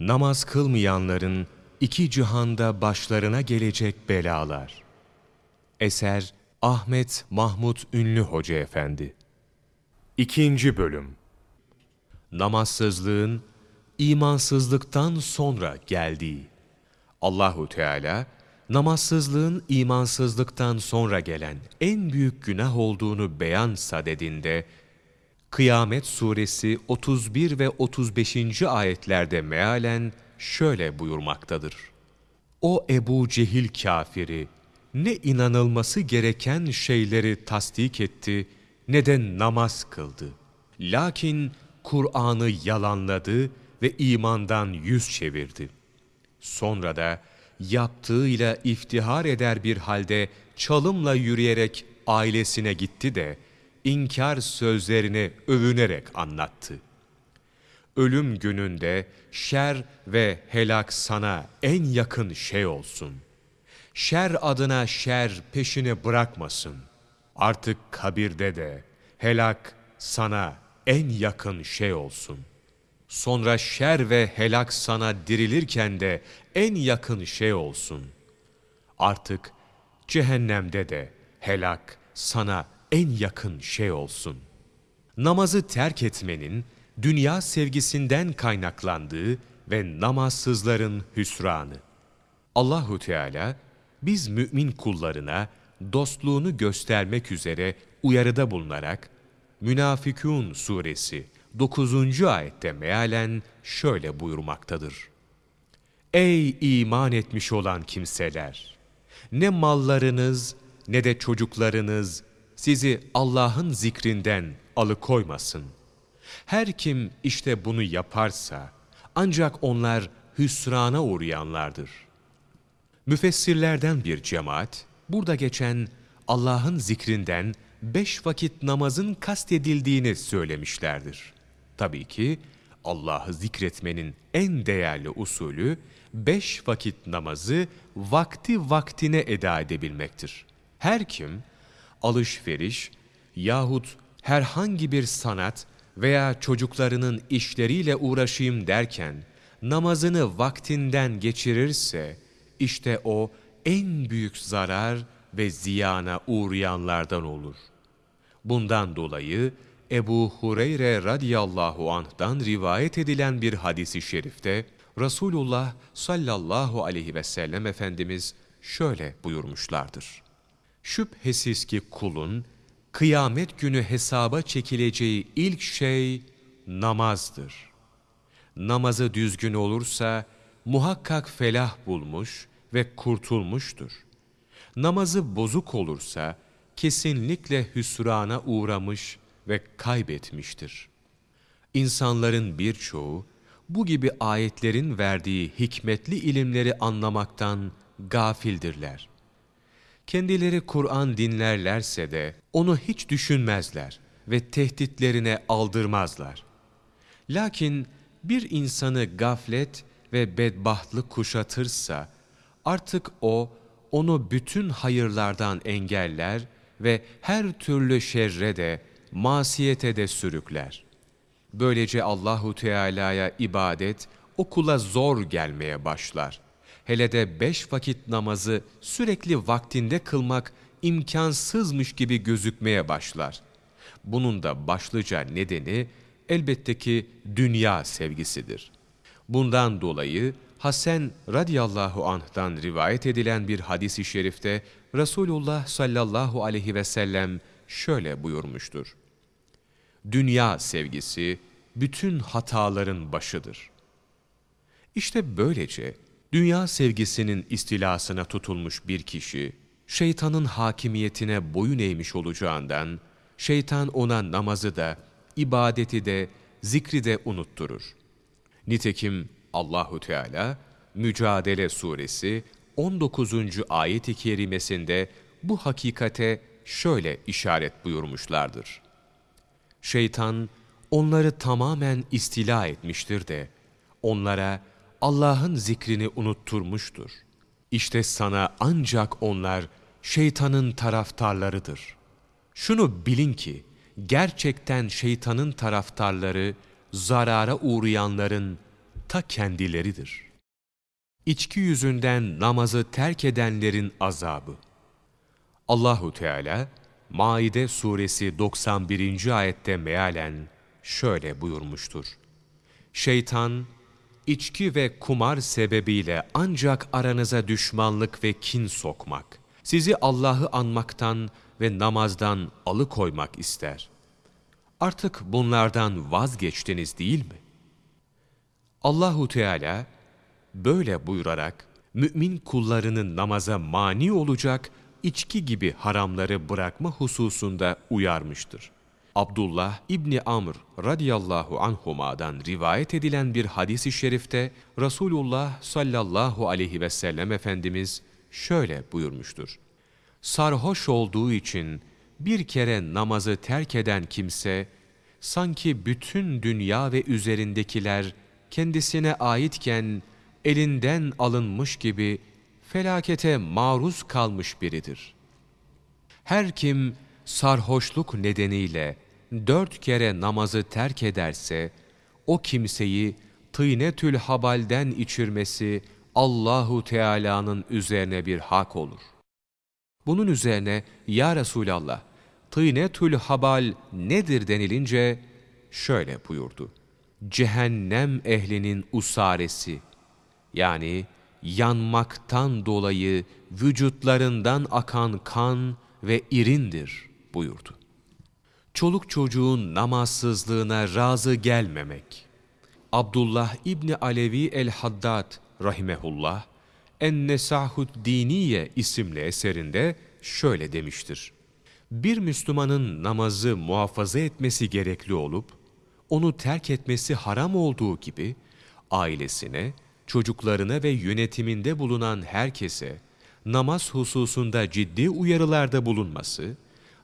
Namaz kılmayanların iki cihanda başlarına gelecek belalar. Eser Ahmet Mahmut Ünlü Hoca Efendi İkinci Bölüm Namazsızlığın imansızlıktan sonra geldiği. Allahu Teala namazsızlığın imansızlıktan sonra gelen en büyük günah olduğunu beyan sadedinde Kıyamet suresi 31 ve 35. ayetlerde mealen şöyle buyurmaktadır. O Ebu Cehil kafiri ne inanılması gereken şeyleri tasdik etti ne de namaz kıldı. Lakin Kur'an'ı yalanladı ve imandan yüz çevirdi. Sonra da yaptığıyla iftihar eder bir halde çalımla yürüyerek ailesine gitti de inkar sözlerini övünerek anlattı. Ölüm gününde şer ve helak sana en yakın şey olsun. Şer adına şer peşini bırakmasın. Artık kabirde de helak sana en yakın şey olsun. Sonra şer ve helak sana dirilirken de en yakın şey olsun. Artık cehennemde de helak sana en yakın şey olsun. Namazı terk etmenin dünya sevgisinden kaynaklandığı ve namazsızların hüsranı. Allahu Teala biz mümin kullarına dostluğunu göstermek üzere uyarıda bulunarak Münafikun suresi 9. ayette mealen şöyle buyurmaktadır. Ey iman etmiş olan kimseler! Ne mallarınız ne de çocuklarınız sizi Allah'ın zikrinden alıkoymasın. Her kim işte bunu yaparsa ancak onlar hüsrana uğrayanlardır. Müfessirlerden bir cemaat burada geçen Allah'ın zikrinden beş vakit namazın kastedildiğini söylemişlerdir. Tabii ki Allah'ı zikretmenin en değerli usulü beş vakit namazı vakti vaktine eda edebilmektir. Her kim alışveriş yahut herhangi bir sanat veya çocuklarının işleriyle uğraşayım derken namazını vaktinden geçirirse işte o en büyük zarar ve ziyana uğrayanlardan olur. Bundan dolayı Ebu Hureyre radıyallahu anh'dan rivayet edilen bir hadisi şerifte Resulullah sallallahu aleyhi ve sellem Efendimiz şöyle buyurmuşlardır. Şüphesiz ki kulun kıyamet günü hesaba çekileceği ilk şey namazdır. Namazı düzgün olursa muhakkak felah bulmuş ve kurtulmuştur. Namazı bozuk olursa kesinlikle hüsrana uğramış ve kaybetmiştir. İnsanların birçoğu bu gibi ayetlerin verdiği hikmetli ilimleri anlamaktan gafildirler. Kendileri Kur'an dinlerlerse de onu hiç düşünmezler ve tehditlerine aldırmazlar. Lakin bir insanı gaflet ve bedbahtlık kuşatırsa artık o onu bütün hayırlardan engeller ve her türlü şerre de masiyete de sürükler. Böylece Allahu Teala'ya ibadet okula zor gelmeye başlar. Hele de beş vakit namazı sürekli vaktinde kılmak imkansızmış gibi gözükmeye başlar. Bunun da başlıca nedeni elbette ki dünya sevgisidir. Bundan dolayı Hasan radıyallahu anh'tan rivayet edilen bir hadis-i şerifte Resulullah sallallahu aleyhi ve sellem şöyle buyurmuştur. Dünya sevgisi bütün hataların başıdır. İşte böylece dünya sevgisinin istilasına tutulmuş bir kişi, şeytanın hakimiyetine boyun eğmiş olacağından, şeytan ona namazı da, ibadeti de, zikri de unutturur. Nitekim Allahu Teala Mücadele Suresi 19. ayet-i kerimesinde bu hakikate şöyle işaret buyurmuşlardır. Şeytan onları tamamen istila etmiştir de onlara Allah'ın zikrini unutturmuştur. İşte sana ancak onlar şeytanın taraftarlarıdır. Şunu bilin ki gerçekten şeytanın taraftarları zarara uğrayanların ta kendileridir. İçki yüzünden namazı terk edenlerin azabı. Allahu Teala Maide suresi 91. ayette mealen şöyle buyurmuştur. Şeytan içki ve kumar sebebiyle ancak aranıza düşmanlık ve kin sokmak, sizi Allah'ı anmaktan ve namazdan alıkoymak ister. Artık bunlardan vazgeçtiniz değil mi? Allahu Teala böyle buyurarak mümin kullarının namaza mani olacak içki gibi haramları bırakma hususunda uyarmıştır. Abdullah İbni Amr radıyallahu anhuma'dan rivayet edilen bir hadis-i şerifte Resulullah sallallahu aleyhi ve sellem Efendimiz şöyle buyurmuştur. Sarhoş olduğu için bir kere namazı terk eden kimse, sanki bütün dünya ve üzerindekiler kendisine aitken elinden alınmış gibi felakete maruz kalmış biridir. Her kim sarhoşluk nedeniyle dört kere namazı terk ederse, o kimseyi tıynetül habalden içirmesi Allahu Teala'nın üzerine bir hak olur. Bunun üzerine ya Resulallah, tıynetül habal nedir denilince şöyle buyurdu. Cehennem ehlinin usaresi yani yanmaktan dolayı vücutlarından akan kan ve irindir buyurdu. Çoluk çocuğun namazsızlığına razı gelmemek. Abdullah İbni Alevi el-Haddad rahimehullah En-Nesahud Diniye isimli eserinde şöyle demiştir. Bir Müslümanın namazı muhafaza etmesi gerekli olup, onu terk etmesi haram olduğu gibi, ailesine, çocuklarına ve yönetiminde bulunan herkese namaz hususunda ciddi uyarılarda bulunması,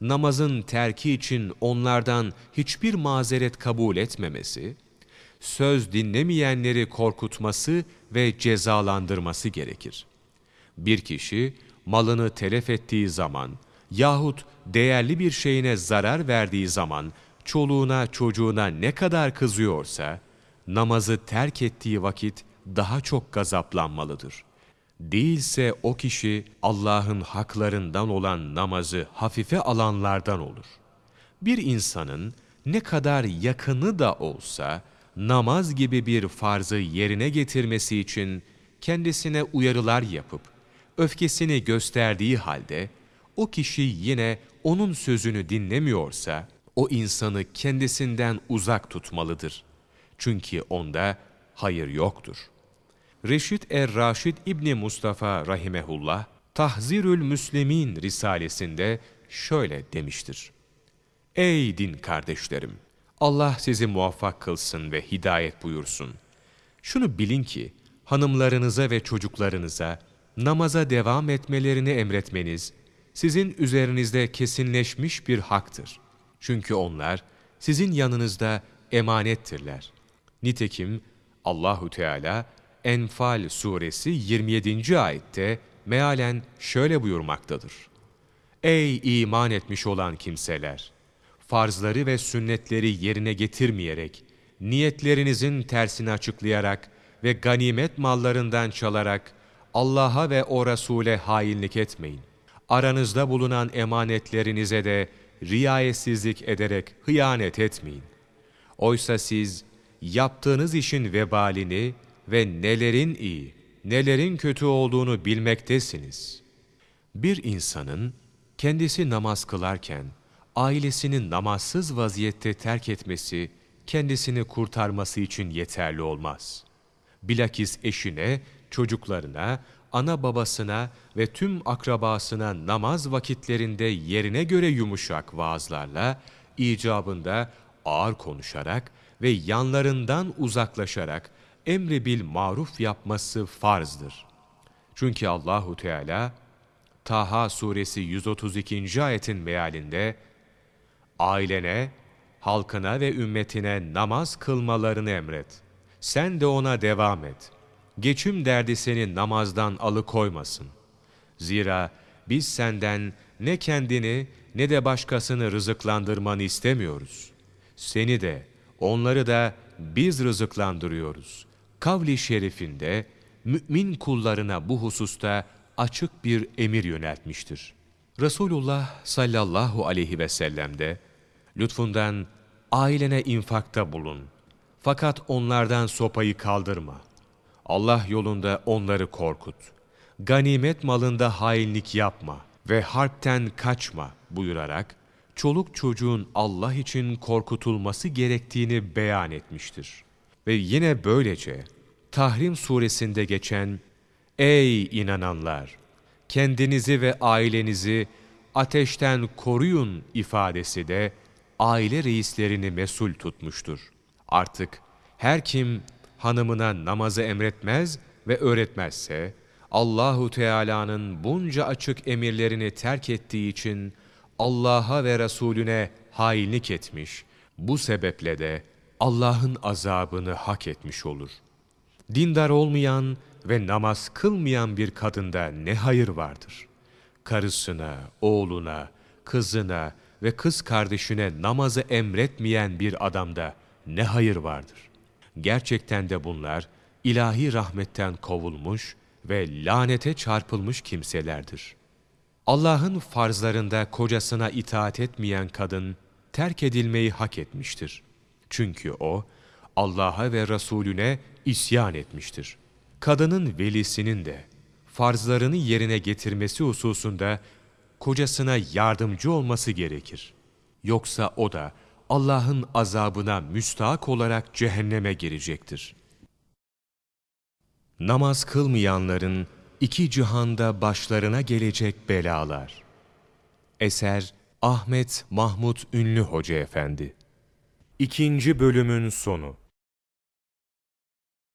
namazın terki için onlardan hiçbir mazeret kabul etmemesi, söz dinlemeyenleri korkutması ve cezalandırması gerekir. Bir kişi malını telef ettiği zaman yahut değerli bir şeyine zarar verdiği zaman çoluğuna çocuğuna ne kadar kızıyorsa, namazı terk ettiği vakit daha çok gazaplanmalıdır. Değilse o kişi Allah'ın haklarından olan namazı hafife alanlardan olur. Bir insanın ne kadar yakını da olsa namaz gibi bir farzı yerine getirmesi için kendisine uyarılar yapıp öfkesini gösterdiği halde o kişi yine onun sözünü dinlemiyorsa o insanı kendisinden uzak tutmalıdır. Çünkü onda hayır yoktur. Reşit er-Raşid İbni Mustafa rahimehullah Tahzirül Müslimin risalesinde şöyle demiştir. Ey din kardeşlerim! Allah sizi muvaffak kılsın ve hidayet buyursun. Şunu bilin ki hanımlarınıza ve çocuklarınıza namaza devam etmelerini emretmeniz sizin üzerinizde kesinleşmiş bir haktır. Çünkü onlar sizin yanınızda emanettirler. Nitekim Allahu Teala Enfal suresi 27. ayette mealen şöyle buyurmaktadır. Ey iman etmiş olan kimseler! Farzları ve sünnetleri yerine getirmeyerek, niyetlerinizin tersini açıklayarak ve ganimet mallarından çalarak Allah'a ve o Resul'e hainlik etmeyin. Aranızda bulunan emanetlerinize de riayetsizlik ederek hıyanet etmeyin. Oysa siz yaptığınız işin vebalini ve nelerin iyi, nelerin kötü olduğunu bilmektesiniz. Bir insanın kendisi namaz kılarken ailesinin namazsız vaziyette terk etmesi kendisini kurtarması için yeterli olmaz. Bilakis eşine, çocuklarına, ana babasına ve tüm akrabasına namaz vakitlerinde yerine göre yumuşak vaazlarla, icabında ağır konuşarak ve yanlarından uzaklaşarak emri bil maruf yapması farzdır. Çünkü Allahu Teala Taha suresi 132. ayetin mealinde ailene, halkına ve ümmetine namaz kılmalarını emret. Sen de ona devam et. Geçim derdi seni namazdan alıkoymasın. Zira biz senden ne kendini ne de başkasını rızıklandırmanı istemiyoruz. Seni de onları da biz rızıklandırıyoruz. Kavli şerifinde mümin kullarına bu hususta açık bir emir yöneltmiştir. Resulullah sallallahu aleyhi ve sellem de lütfundan ailene infakta bulun. Fakat onlardan sopayı kaldırma. Allah yolunda onları korkut. Ganimet malında hainlik yapma ve harpten kaçma buyurarak çoluk çocuğun Allah için korkutulması gerektiğini beyan etmiştir. Ve yine böylece Tahrim suresinde geçen Ey inananlar! Kendinizi ve ailenizi ateşten koruyun ifadesi de aile reislerini mesul tutmuştur. Artık her kim hanımına namazı emretmez ve öğretmezse Allahu Teala'nın bunca açık emirlerini terk ettiği için Allah'a ve Resulüne hainlik etmiş. Bu sebeple de Allah'ın azabını hak etmiş olur. Dindar olmayan ve namaz kılmayan bir kadında ne hayır vardır? Karısına, oğluna, kızına ve kız kardeşine namazı emretmeyen bir adamda ne hayır vardır? Gerçekten de bunlar ilahi rahmetten kovulmuş ve lanete çarpılmış kimselerdir. Allah'ın farzlarında kocasına itaat etmeyen kadın terk edilmeyi hak etmiştir. Çünkü o Allah'a ve Resulüne isyan etmiştir. Kadının velisinin de farzlarını yerine getirmesi hususunda kocasına yardımcı olması gerekir. Yoksa o da Allah'ın azabına müstahak olarak cehenneme girecektir. Namaz kılmayanların iki cihanda başlarına gelecek belalar. Eser Ahmet Mahmut Ünlü Hoca Efendi İkinci bölümün sonu